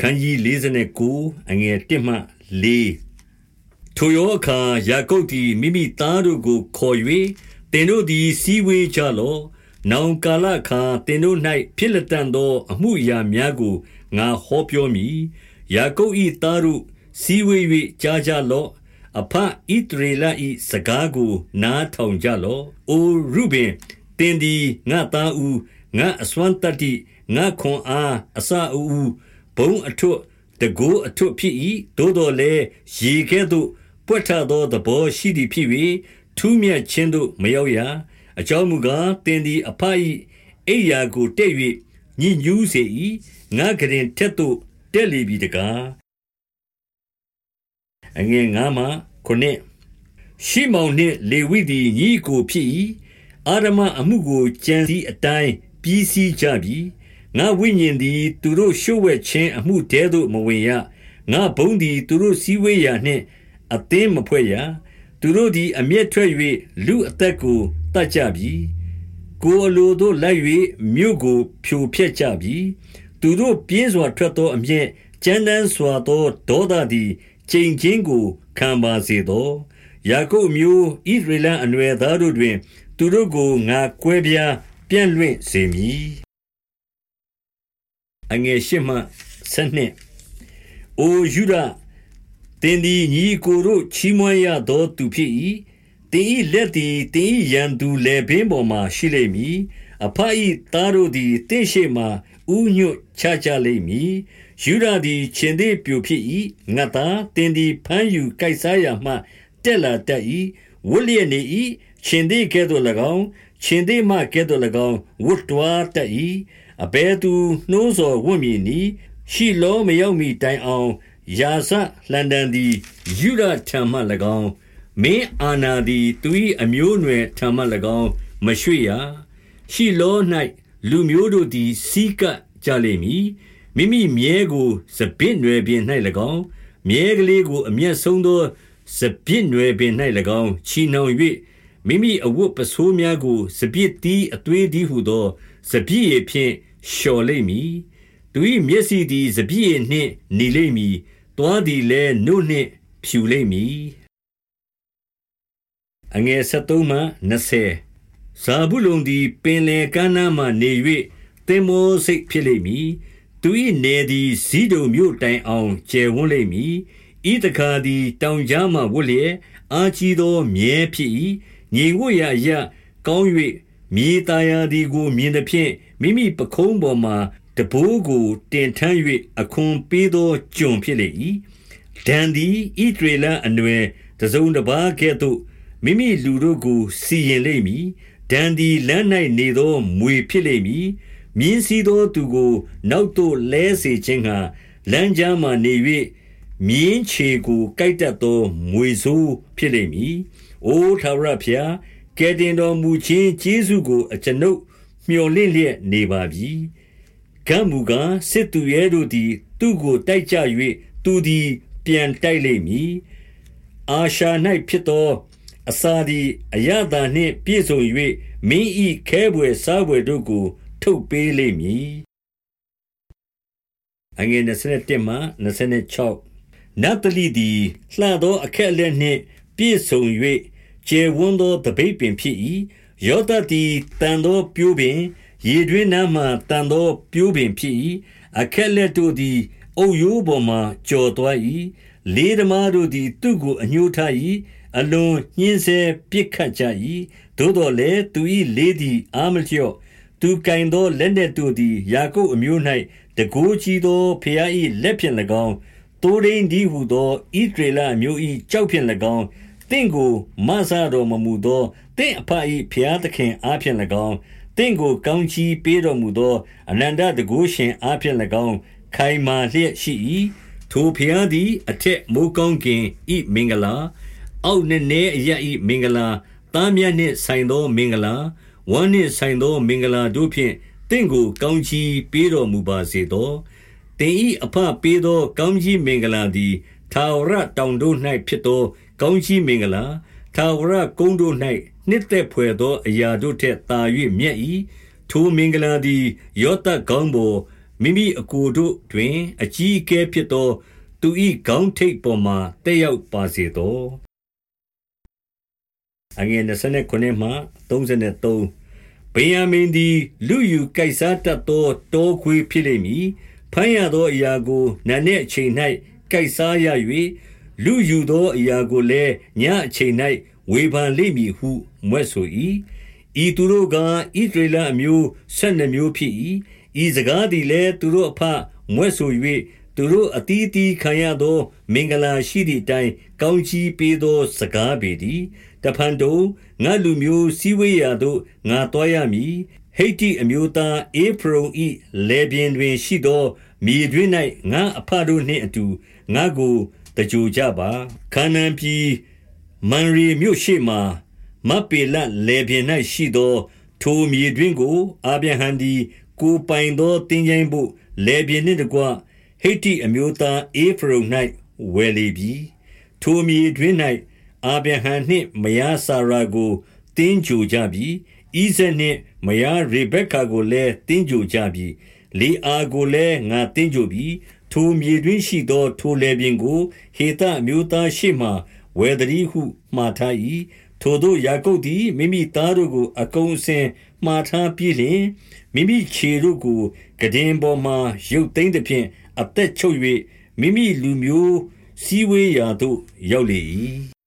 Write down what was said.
ခန်းကြီး49အငယ်1မှ4ထိုယောအခါယာကုပ်သည်မိမိသားတို့ကိုခေါ်၍တင်တို့သည်စီဝေးကြလော့နောင်ကာလအခါတင်တို့၌ဖြစ်လက်တန်သော အမှုအရာများကိုငါဟောပြောမည်ယာကုပ်၏သားတို့စီဝေး၍ကြားကြလော့အဖဣတရေလ၏စကားကို နားထောင်ကြလော့။အိုရုဘင်တင်သည်ငါသားဦးငါအစွမ်းတတ္တိငါခွန်အားအစအဦး ဘုံအထွတ်တကိုးအထွတ်ဖြစ်၏သို့တော်လည်းရေကဲ့သို့ပွက်ထသောသဘောရှိသည်ဖြစ်၍ထူးမြတ်ခြင်းသို့မရောက်ရအကြောင်းမူကားတင်သည်အဖ၏အိယာကိုတက်၍ညှဉ်းညူးစေ၏ငါကရင်ထက်သို့တက်လေပြီတကားအငယ်ငါမှခုနှစ်ရှိမောင်နှင့်လေဝိသည်ညီကိုဖြစ်၏အာရမအမှုကိုကြံစည်အတိုင်းပြီးစီးကြပြီ ငါဝိညာဉ်သည် သူတို့ရှုဝဲခြင်းအမှုတဲသို့မဝင်ရငါဘုံသည် သူတို့စည်းဝေးရာနှင့်အသင်းမဖွဲ့ရသူတို့သည် အမျက်ထွက်၍လူအသက်ကိုတတ်ကြပြီကိုအလိုတို့လိုက်၍မြို့ကို ဖြိုဖျက်ကြပြီသူတို့ပြင်းစွာထွက်သောအမျက်ကြမ်းတမ်းစွာသောဒေါသသည်ချိန်ချင်းကိုခံပါစေသောယာကုပ်မျိုးဣသရေလအနွယ်သားတို့တွင် သူတို့ကိုငါကွဲပြားပြန့်လွင့်စေမည် အငယ်ရှိမှဆက်နှစ်အိုယူဒတင်ဒီညီကိုတို့ချီးမွမ်းရသောသူဖြစ်၏တင်ဤလက်သည်တင်ဤရန်သူလေပင်ပေါ်မှာရှိလိမ့်မည်အဖအီသားတို့သည်တင့်ရှိမှဥညွတ်ချကြလိမ့်မည်ယူဒသည်ရှင်သေးပြူဖြစ်၏ငတ်သားတင်ဒီဖမ်းယူကြိုက်စားရမှတက်လာတတ်၏ဝလျက်နေ၏ရှင်သေးကဲ့သို့၎င်းရှင်သေးမှကဲ့သို့၎င်းဝတ်တွားတတ်၏ အဘဲသူနှိုးစော်ဝတ်မည်နီရှိလောမရောက်မီတိုင်အောင်ယာစလန်ဒန်သည်ယူဒထံမှ၎င်းမင်းအာနာသည်သူ၏အမျိုးအနွယ်ထံမှ၎င်းမရွှေ့ရရှိလော၌လူမျိုးတို့သည်စီးကပ်ကြလိမ့်မည်မိမိမြဲကိုစပစ်နွယ်ပြင်၌၎င်းမြဲကလေးကိုအမျက်ဆုံးသောစပစ်နွယ်ပင်၌၎င်းချီနှောင်၍မိမိအဝတ်ပစိုးများကိုစပစ်တီးအသွေးသည်ဟုသော စပစ်ရဖြင့်လျှော်လိမ့်မည်သူ၏မျက်စိသည်စပစ်ရနှင့်နေလိမ့်မည်တွားသည်လည်းနှုတ်နှင့်ဖြူလိမ့်မည်အငယ်73မှ20ဇာဘူးလုံသည်ပင်လေကမ်းနားမှနေ၍တင်မောစိတ်ဖြစ်လိမ့်မည်သူ၏နေသည်ဇီးတုံမြို့တိုင်အောင်ကျယ်ဝန်းလိမ့်မည်ဤတခါသည်တောင်ကြားမှဝတ်လျက်အာကြီးသောမြဲဖြစ်၏ငြိမ်ဝတ်ရာရကောင်း၍ မြေตาယာသည်ကိုမြင်သည်ဖြင့်မိမိပခုံးပေါ်မှတဘိုးကိုတင်ထမ်း၍အခွန်ပေးသောကျွန်ဖြစ်လေ၏ဒန်သည်ဣဒရေလအနွယ်တစုံတစ်ပါးကဲ့သို့မိမိလူတို့ကိုစီရင်လိမ့်မည်ဒန်သည်လမ်း၌နေသောမွေဖြစ်လိမ့်မည်မြင်းစည်းသောသူကိုနောက်သို့လဲစေခြင်းဟာလမ်းကြားမှနေ၍မြင်းခြေကိုကိုက်တတ်သောမွေဆိုးဖြစ်လိမ့်မည်။အိုထာဝရဘု ရားကဲတင်တော်မူခြင်းကျေးဇူးကိုအကျွန်ုပ်မျှော်လင့်လျက်နေပါပြီ။ကံမူကားစစ်သူရဲတို့သည် သူ့ကိုတိုက်ကြ၍သူသည် ပြန်တိုက်လိမ့်မည်။အာရှာ၌ဖြစ်သော အစာသည်အရသာနှင့်ပြည့်စုံ၍မင်းဤခဲဘွယ်စားဘွယ်တို့ကို ထုတ်ပေးလိမ့်မည်အငယ်27မှ26နတ်တလိသည်လှသောအခက်အလက်နှင့်ပြည့်စုံ၍ ကျေဝန်းသောတပိတ်ပင်ဖြစ်၏ယောသသည်တန်သောပြိုးပင်ရေတွင်းနားမှတန်သောပြိုးပင်ဖြစ်၏အခက်လက်တို့သည်အုပ်ရိုးပေါ်မှကြော်သွား၏လေးသမားတို့သည် သူ့ကိုအညှိုးထား၏အလွန်ညှင်းဆဲပြစ်ခတ်ကြ၏သို့တော်လည်းသူ၏လေးသည်အာမလျော့သူကင်သောလက်နက်တို့သည်ယာကုပ်အမျိုး၌တကိုးကြီးသောဖျား၏လက်ဖြင့်၎င်းတိုးရင်းဒီဟုသောဣဒရေလအမျိုး၏ကြောက်ဖြင့်၎င်း တင့်ကိုမဆာတော်မမူသောတင့်အဖ၏ဖျားသခင်အားဖြင့်၎င်းတင့်ကိုကောင်းချီးပေးတော်မူသောအနန္တတကိုးရှင်အားဖြင့်၎င်းခိုင်မာလျက်ရှိ၏ထိုဖျားသည်အထက်မိုးကောင်းကင်ဤမင်္ဂလာ အောက်နှင့်နေအရဤမင်္ဂလာတားမြတ်နှင့်ဆိုင်သောမင်္ဂလာဝမ်းနှင့်ဆိုင်သောမင်္ဂလာတို့ဖြင့်တင့်ကိုကောင်းချီးပေးတော်မူပါစေသောတင်ဤအဖပေးသောကောင်းကြီးမင်္ဂလာသည် သာဝရတောင်တို့၌ဖြစ်သော ကောင်းကြီးမင်္ဂလာသာဝရကုန်းတို့၌နှစ်သက်ဖွယ်သောအရာတို့ထက်သာ၍မြတ်၏ထိုမင်္ဂလာသည်ယောသကောင်းပေါ်မိမိအကိုတို့တွင် အကြီးအကဲဖြစ်သော သူ၏ခေါင်းထိပ်ပေါ်မှာသက်ရောက်ပါစေသော။29ဗင်္ယာမိန်သည်လုယူကိုက်စားတတ်သောတောခွေးဖြစ်လိမ့်မည်။ဘမ်းရသောအရာကိုနံနက်အချိန်၌ ကိုက်စားရ၍၊လုယူသောအရာကိုလည်းညဉ့်အချိန်၌ဝေဖန်လိမ့်မည်ဟုမြွက်ဆို၏။30ဤသူတို့ကား၊ဣသရေလအမျိုးဆယ်နှစ်မျိုးဖြစ်၏။ဤစကားသည်လည်းသူတို့အဘမြွက်ဆို၍၊သူတို့အသီးအသီးခံရသော မင်္ဂလာရှိသည်အတိုင်းကောင်းကြီးပေးသော စကားပေတည်း။31တဖန်တုံ၊ငါ့လူမျိုးစည်းဝေးရာသို့ငါသွားရမည်။ ဟိတ္တိအမျိုးသားဧဖရုန်၏လယ်ပြင်တွင်ရှိသောမြေတွင်း၌ငါ့အဘတို့နှင့်အတူငါ့ကိုသင်္ဂြိုဟ်ကြပါ။32ခါနာန်ပြည်မံရေမြို့ရှေ့မှာမဗ္ပေလလယ်ပြင်၌ရှိသော ထိုမြေတွင်းကိုအာဗြဟံသည်ကိုယ်ပိုင်သောသင်္ချိုင်းဘို့လယ်ပြင်နှင့်တကွဟိတ္တိအမျိုးသားဧဖရုန်၌ဝယ်လေပြီ။33ထိုမြေတွင်း၌အာဗြဟံနှင့်မယားစာရာကိုသင်္ဂြိုဟ်ကြပြီ။ဣဇာက်နှင့် မယားရေဗက္ကကိုလည်းသင်္ဂြိုဟ်ကြပြီ။လေအာကိုလည်းငါသင်္ဂြိုဟ်ပြီ။ထိုမြေတွင်းရှိသောထိုလယ်ပြင်ကိုဟေသအမျိုးသားရှေ့မှာဝယ်သတည်းဟုမှာထား၏။34ထိုသို့ယာကုပ်သည်မိမိသားတို့ကို အကုန်အစင်မှာထားပြီးလျှင်၊မိမိခြေတို့ကိုခုတင်ပေါ်မှာရုပ်သိမ်းသဖြင့်အသက်ချုပ်၍မိမိလူမျိုးစည်းဝေးရာသို့ရောက်လေ၏။